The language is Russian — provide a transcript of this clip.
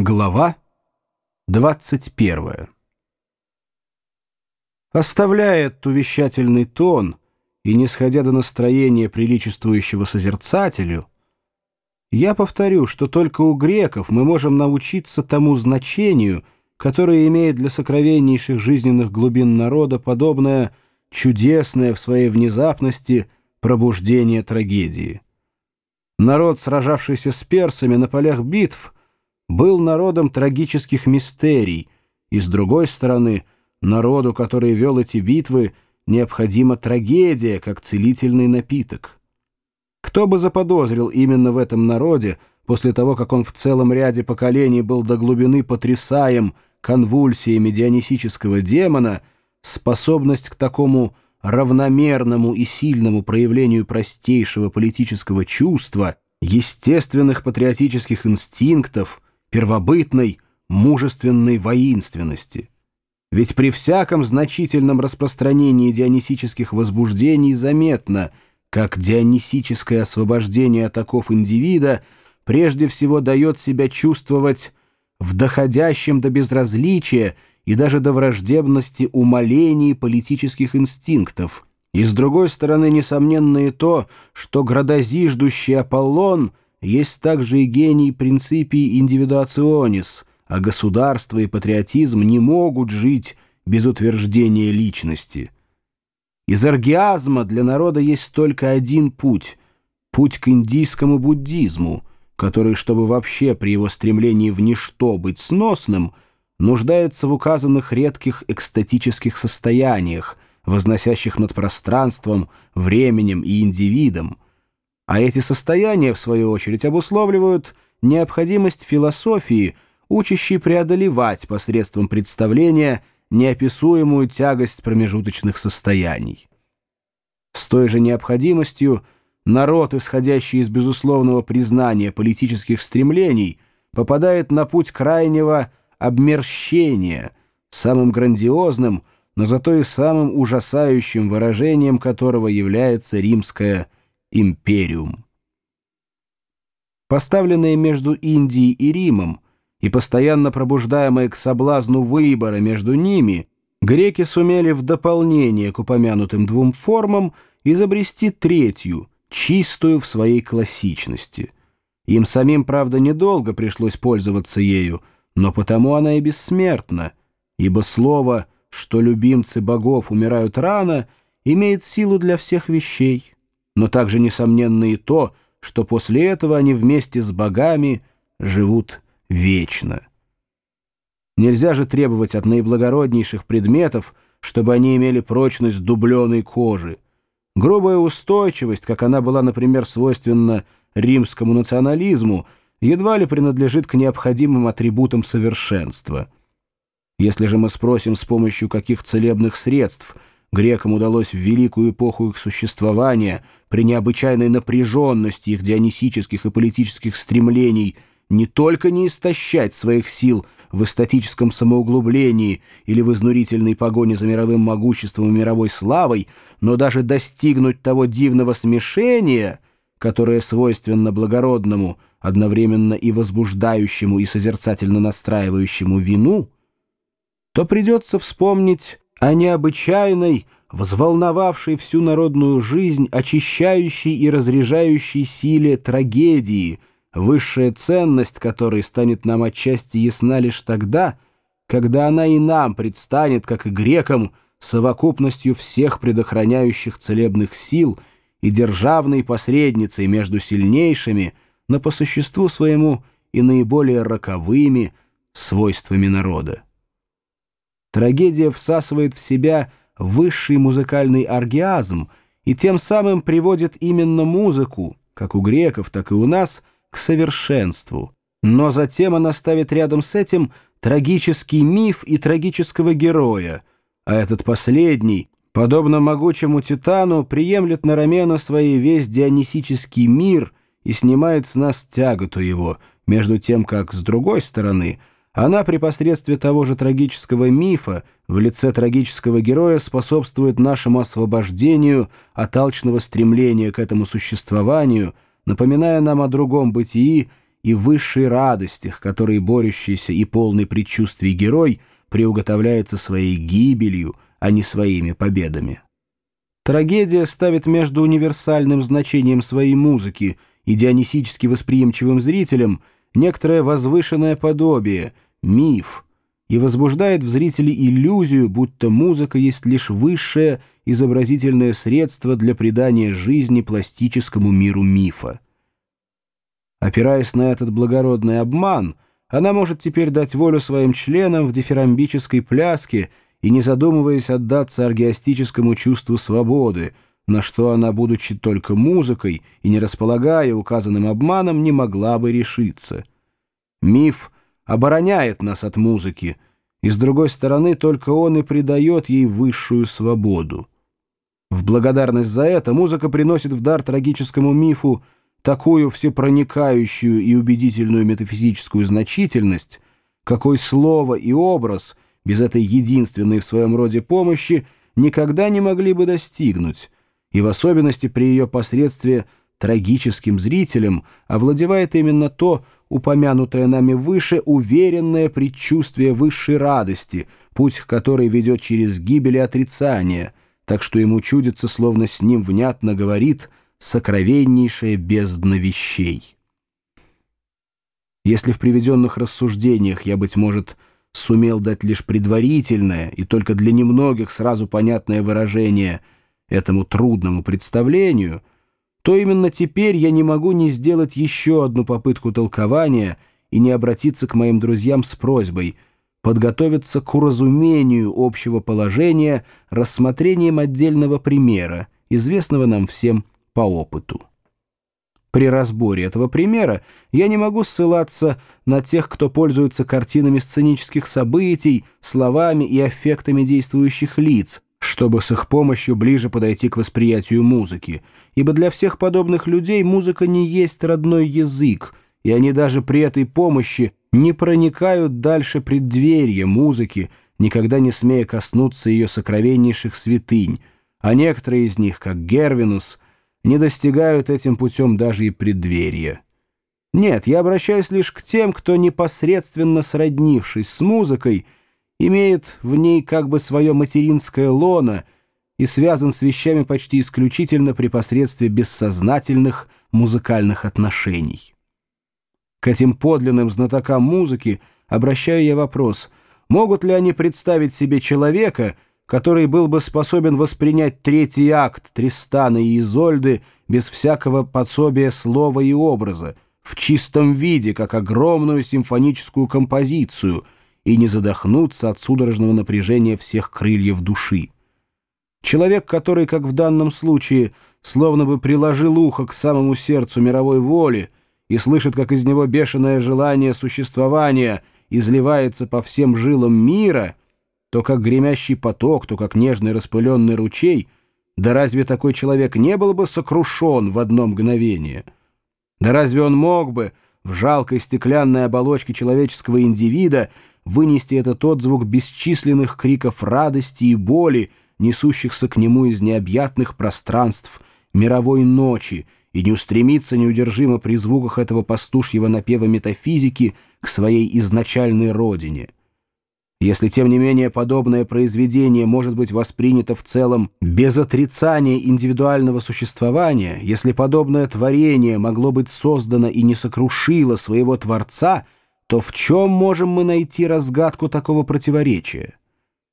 Глава 21 Оставляя этот увещательный тон и не сходя до настроения приличествующего созерцателю, я повторю, что только у греков мы можем научиться тому значению, которое имеет для сокровеннейших жизненных глубин народа подобное чудесное в своей внезапности пробуждение трагедии. Народ, сражавшийся с персами на полях битв, был народом трагических мистерий, и, с другой стороны, народу, который вел эти битвы, необходима трагедия, как целительный напиток. Кто бы заподозрил именно в этом народе, после того, как он в целом ряде поколений был до глубины потрясаем конвульсиями дионисического демона, способность к такому равномерному и сильному проявлению простейшего политического чувства, естественных патриотических инстинктов, первобытной, мужественной воинственности. Ведь при всяком значительном распространении дионисических возбуждений заметно, как дионисическое освобождение от оков индивида прежде всего дает себя чувствовать в доходящем до безразличия и даже до враждебности умолений политических инстинктов. И с другой стороны, несомненно и то, что градозиждущий Аполлон есть также и гений принципий индивидуационис, а государство и патриотизм не могут жить без утверждения личности. Из аргиазма для народа есть только один путь — путь к индийскому буддизму, который, чтобы вообще при его стремлении в ничто быть сносным — нуждается в указанных редких экстатических состояниях, возносящих над пространством, временем и индивидом. А эти состояния, в свою очередь, обусловливают необходимость философии, учащей преодолевать посредством представления неописуемую тягость промежуточных состояний. С той же необходимостью народ, исходящий из безусловного признания политических стремлений, попадает на путь крайнего обмерщения, самым грандиозным, но зато и самым ужасающим выражением которого является римская империум. Поставленные между Индией и Римом и постоянно пробуждаемые к соблазну выбора между ними, греки сумели в дополнение к упомянутым двум формам изобрести третью, чистую в своей классичности. Им самим, правда, недолго пришлось пользоваться ею, но потому она и бессмертна, ибо слово, что любимцы богов умирают рано, имеет силу для всех вещей, но также несомненно и то, что после этого они вместе с богами живут вечно. Нельзя же требовать от наиблагороднейших предметов, чтобы они имели прочность дубленой кожи. Грубая устойчивость, как она была, например, свойственна римскому национализму — едва ли принадлежит к необходимым атрибутам совершенства. Если же мы спросим, с помощью каких целебных средств грекам удалось в великую эпоху их существования при необычайной напряженности их дионисических и политических стремлений не только не истощать своих сил в эстатическом самоуглублении или в изнурительной погоне за мировым могуществом и мировой славой, но даже достигнуть того дивного смешения, которое свойственно благородному – одновременно и возбуждающему и созерцательно настраивающему вину, то придется вспомнить о необычайной, взволновавшей всю народную жизнь, очищающей и разряжающей силе трагедии, высшая ценность которой станет нам отчасти ясна лишь тогда, когда она и нам предстанет, как и грекам, совокупностью всех предохраняющих целебных сил и державной посредницей между сильнейшими – но по существу своему и наиболее роковыми свойствами народа. Трагедия всасывает в себя высший музыкальный оргиазм и тем самым приводит именно музыку, как у греков, так и у нас, к совершенству. Но затем она ставит рядом с этим трагический миф и трагического героя, а этот последний, подобно могучему титану, приемлет на рамена своей весь дионисический мир — и снимает с нас тяготу его, между тем как, с другой стороны, она при посредстве того же трагического мифа в лице трагического героя способствует нашему освобождению от алчного стремления к этому существованию, напоминая нам о другом бытии и высшей радостях, которые борющийся и полный предчувствий герой приуготовляется своей гибелью, а не своими победами. Трагедия ставит между универсальным значением своей музыки и дионисически восприимчивым зрителем некоторое возвышенное подобие, миф, и возбуждает в зрителе иллюзию, будто музыка есть лишь высшее изобразительное средство для придания жизни пластическому миру мифа. Опираясь на этот благородный обман, она может теперь дать волю своим членам в дифирамбической пляске и, не задумываясь, отдаться аргиастическому чувству свободы, на что она, будучи только музыкой и не располагая указанным обманом, не могла бы решиться. Миф обороняет нас от музыки, и, с другой стороны, только он и придает ей высшую свободу. В благодарность за это музыка приносит в дар трагическому мифу такую всепроникающую и убедительную метафизическую значительность, какой слово и образ без этой единственной в своем роде помощи никогда не могли бы достигнуть, и в особенности при ее посредстве трагическим зрителям овладевает именно то, упомянутое нами выше, уверенное предчувствие высшей радости, путь к которой ведет через гибель и отрицание, так что ему чудится, словно с ним внятно говорит — сокровеннейшая бездна вещей. Если в приведенных рассуждениях я, быть может, сумел дать лишь предварительное и только для немногих сразу понятное выражение этому трудному представлению, то именно теперь я не могу не сделать еще одну попытку толкования и не обратиться к моим друзьям с просьбой подготовиться к уразумению общего положения рассмотрением отдельного примера, известного нам всем по опыту. При разборе этого примера я не могу ссылаться на тех, кто пользуется картинами сценических событий, словами и эффектами действующих лиц, чтобы с их помощью ближе подойти к восприятию музыки, ибо для всех подобных людей музыка не есть родной язык, и они даже при этой помощи не проникают дальше преддверия музыки, никогда не смея коснуться ее сокровеннейших святынь, а некоторые из них, как Гервинус, не достигают этим путем даже и преддверия. Нет, я обращаюсь лишь к тем, кто, непосредственно сроднившись с музыкой, имеет в ней как бы свое материнское лоно и связан с вещами почти исключительно при посредстве бессознательных музыкальных отношений. К этим подлинным знатокам музыки обращаю я вопрос, могут ли они представить себе человека — который был бы способен воспринять третий акт Тристана и Изольды без всякого подсобия слова и образа, в чистом виде, как огромную симфоническую композицию, и не задохнуться от судорожного напряжения всех крыльев души. Человек, который, как в данном случае, словно бы приложил ухо к самому сердцу мировой воли и слышит, как из него бешеное желание существования изливается по всем жилам мира — то как гремящий поток, то как нежный распыленный ручей, да разве такой человек не был бы сокрушен в одно мгновение? Да разве он мог бы в жалкой стеклянной оболочке человеческого индивида вынести этот отзвук бесчисленных криков радости и боли, несущихся к нему из необъятных пространств мировой ночи, и не устремиться неудержимо при звуках этого пастушьего напева метафизики к своей изначальной родине? Если, тем не менее, подобное произведение может быть воспринято в целом без отрицания индивидуального существования, если подобное творение могло быть создано и не сокрушило своего Творца, то в чем можем мы найти разгадку такого противоречия?